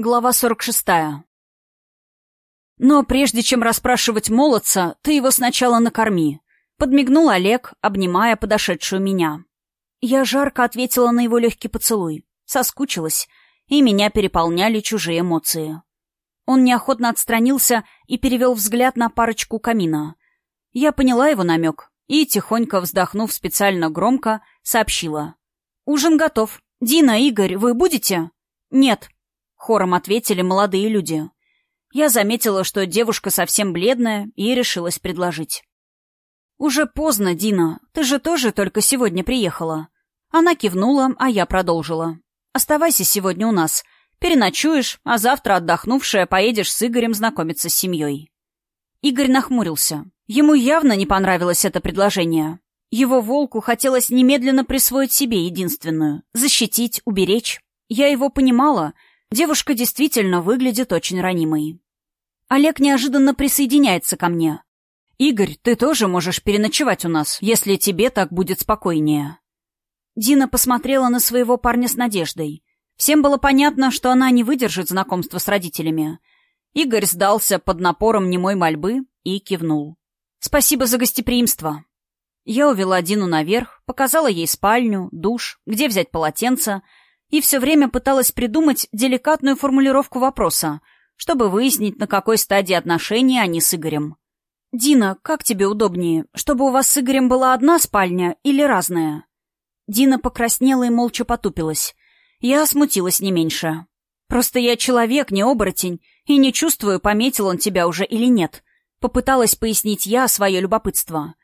Глава 46. Но прежде чем расспрашивать молодца, ты его сначала накорми. Подмигнул Олег, обнимая подошедшую меня. Я жарко ответила на его легкий поцелуй. Соскучилась, и меня переполняли чужие эмоции. Он неохотно отстранился и перевел взгляд на парочку камина. Я поняла его намек и, тихонько вздохнув специально громко, сообщила. «Ужин готов. Дина, Игорь, вы будете?» «Нет», Хором ответили молодые люди. Я заметила, что девушка совсем бледная, и решилась предложить. «Уже поздно, Дина. Ты же тоже только сегодня приехала». Она кивнула, а я продолжила. «Оставайся сегодня у нас. Переночуешь, а завтра, отдохнувшая, поедешь с Игорем знакомиться с семьей». Игорь нахмурился. Ему явно не понравилось это предложение. Его волку хотелось немедленно присвоить себе единственную, защитить, уберечь. Я его понимала — Девушка действительно выглядит очень ранимой. Олег неожиданно присоединяется ко мне. «Игорь, ты тоже можешь переночевать у нас, если тебе так будет спокойнее». Дина посмотрела на своего парня с надеждой. Всем было понятно, что она не выдержит знакомства с родителями. Игорь сдался под напором немой мольбы и кивнул. «Спасибо за гостеприимство». Я увела Дину наверх, показала ей спальню, душ, где взять полотенце — и все время пыталась придумать деликатную формулировку вопроса, чтобы выяснить, на какой стадии отношений они с Игорем. «Дина, как тебе удобнее, чтобы у вас с Игорем была одна спальня или разная?» Дина покраснела и молча потупилась. Я смутилась не меньше. «Просто я человек, не оборотень, и не чувствую, пометил он тебя уже или нет». Попыталась пояснить я свое любопытство.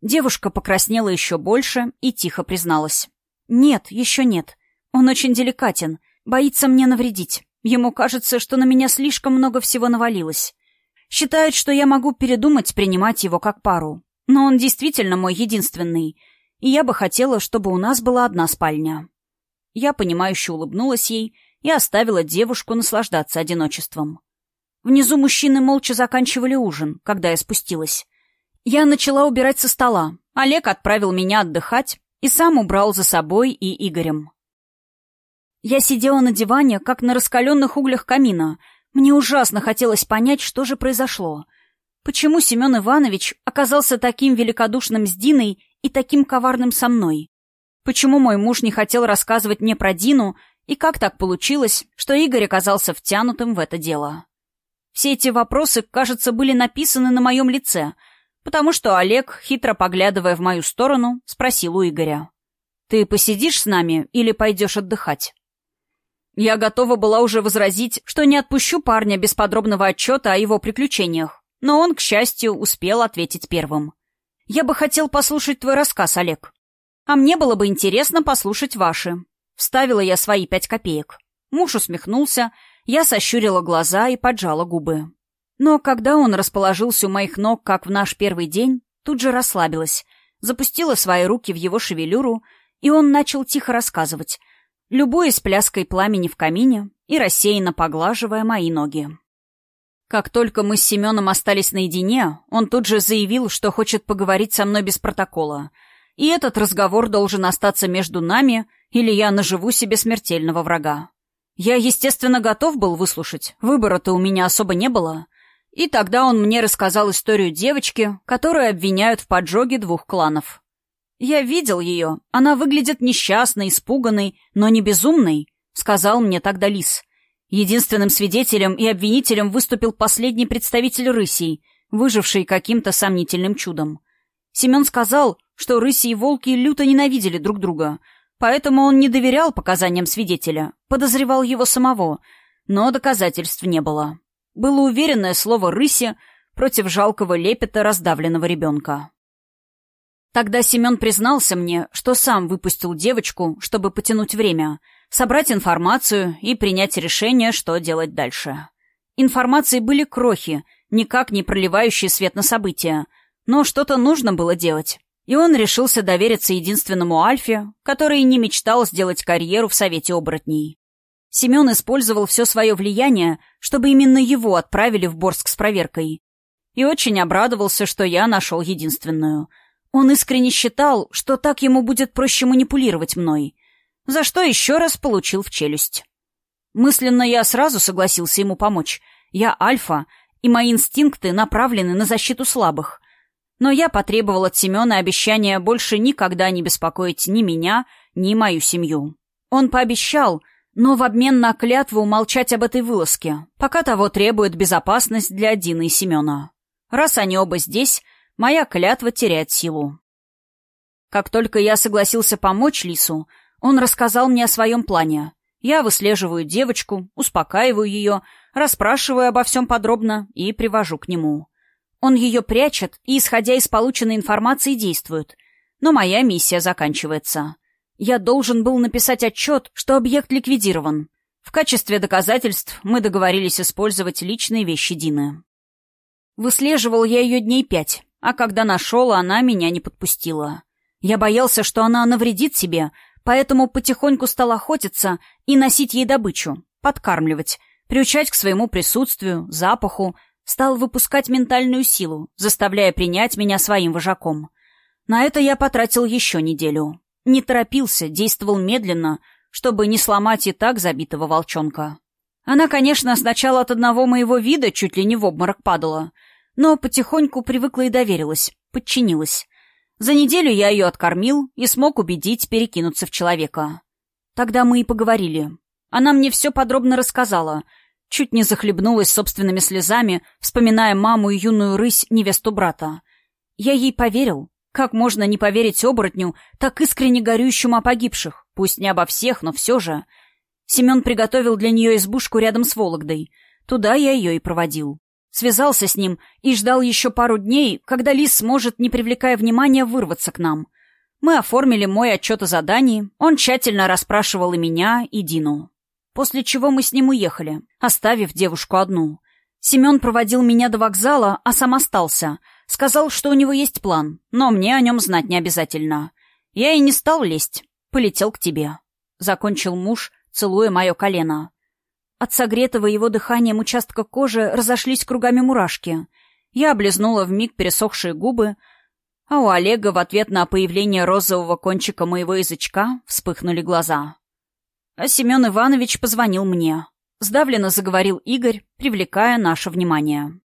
Девушка покраснела еще больше и тихо призналась. «Нет, еще нет. Он очень деликатен, боится мне навредить. Ему кажется, что на меня слишком много всего навалилось. Считает, что я могу передумать принимать его как пару. Но он действительно мой единственный, и я бы хотела, чтобы у нас была одна спальня. Я, понимающе улыбнулась ей и оставила девушку наслаждаться одиночеством. Внизу мужчины молча заканчивали ужин, когда я спустилась. Я начала убирать со стола. Олег отправил меня отдыхать и сам убрал за собой и Игорем. Я сидела на диване, как на раскаленных углях камина. Мне ужасно хотелось понять, что же произошло. Почему Семен Иванович оказался таким великодушным с Диной и таким коварным со мной? Почему мой муж не хотел рассказывать мне про Дину, и как так получилось, что Игорь оказался втянутым в это дело? Все эти вопросы, кажется, были написаны на моем лице, потому что Олег, хитро поглядывая в мою сторону, спросил у Игоря. «Ты посидишь с нами или пойдешь отдыхать?» Я готова была уже возразить, что не отпущу парня без подробного отчета о его приключениях, но он, к счастью, успел ответить первым. «Я бы хотел послушать твой рассказ, Олег. А мне было бы интересно послушать ваши». Вставила я свои пять копеек. Муж усмехнулся, я сощурила глаза и поджала губы. Но когда он расположился у моих ног, как в наш первый день, тут же расслабилась, запустила свои руки в его шевелюру, и он начал тихо рассказывать — любуясь пляской пламени в камине и рассеянно поглаживая мои ноги. Как только мы с Семеном остались наедине, он тут же заявил, что хочет поговорить со мной без протокола. И этот разговор должен остаться между нами, или я наживу себе смертельного врага. Я, естественно, готов был выслушать, выбора-то у меня особо не было. И тогда он мне рассказал историю девочки, которую обвиняют в поджоге двух кланов. «Я видел ее. Она выглядит несчастной, испуганной, но не безумной», — сказал мне тогда Лис. Единственным свидетелем и обвинителем выступил последний представитель рысей, выживший каким-то сомнительным чудом. Семен сказал, что рыси и волки люто ненавидели друг друга, поэтому он не доверял показаниям свидетеля, подозревал его самого, но доказательств не было. Было уверенное слово «рыси» против жалкого лепета раздавленного ребенка. Тогда Семен признался мне, что сам выпустил девочку, чтобы потянуть время, собрать информацию и принять решение, что делать дальше. Информации были крохи, никак не проливающие свет на события, но что-то нужно было делать. И он решился довериться единственному Альфе, который не мечтал сделать карьеру в Совете оборотней. Семен использовал все свое влияние, чтобы именно его отправили в Борск с проверкой. И очень обрадовался, что я нашел единственную — он искренне считал, что так ему будет проще манипулировать мной, за что еще раз получил в челюсть. Мысленно я сразу согласился ему помочь. Я альфа, и мои инстинкты направлены на защиту слабых. Но я потребовал от Семена обещания больше никогда не беспокоить ни меня, ни мою семью. Он пообещал, но в обмен на клятву умолчать об этой вылазке, пока того требует безопасность для Дины и Семена. Раз они оба здесь, моя клятва теряет силу. Как только я согласился помочь Лису, он рассказал мне о своем плане. Я выслеживаю девочку, успокаиваю ее, расспрашиваю обо всем подробно и привожу к нему. Он ее прячет и, исходя из полученной информации, действует. Но моя миссия заканчивается. Я должен был написать отчет, что объект ликвидирован. В качестве доказательств мы договорились использовать личные вещи Дины. Выслеживал я ее дней пять, а когда нашел, она меня не подпустила. Я боялся, что она навредит себе, поэтому потихоньку стал охотиться и носить ей добычу, подкармливать, приучать к своему присутствию, запаху, Стал выпускать ментальную силу, заставляя принять меня своим вожаком. На это я потратил еще неделю. Не торопился, действовал медленно, чтобы не сломать и так забитого волчонка. Она, конечно, сначала от одного моего вида чуть ли не в обморок падала, но потихоньку привыкла и доверилась, подчинилась. За неделю я ее откормил и смог убедить перекинуться в человека. Тогда мы и поговорили. Она мне все подробно рассказала — Чуть не захлебнулась собственными слезами, вспоминая маму и юную рысь, невесту брата. Я ей поверил. Как можно не поверить оборотню, так искренне горюющему о погибших? Пусть не обо всех, но все же. Семен приготовил для нее избушку рядом с Вологдой. Туда я ее и проводил. Связался с ним и ждал еще пару дней, когда Лис сможет, не привлекая внимания, вырваться к нам. Мы оформили мой отчет о задании, он тщательно расспрашивал и меня, и Дину. После чего мы с ним уехали, оставив девушку одну. Семен проводил меня до вокзала, а сам остался. Сказал, что у него есть план, но мне о нем знать не обязательно. Я и не стал лезть. Полетел к тебе. Закончил муж, целуя мое колено. От согретого его дыханием участка кожи разошлись кругами мурашки. Я облизнула вмиг пересохшие губы, а у Олега в ответ на появление розового кончика моего язычка вспыхнули глаза. А Семен Иванович позвонил мне. Сдавленно заговорил Игорь, привлекая наше внимание.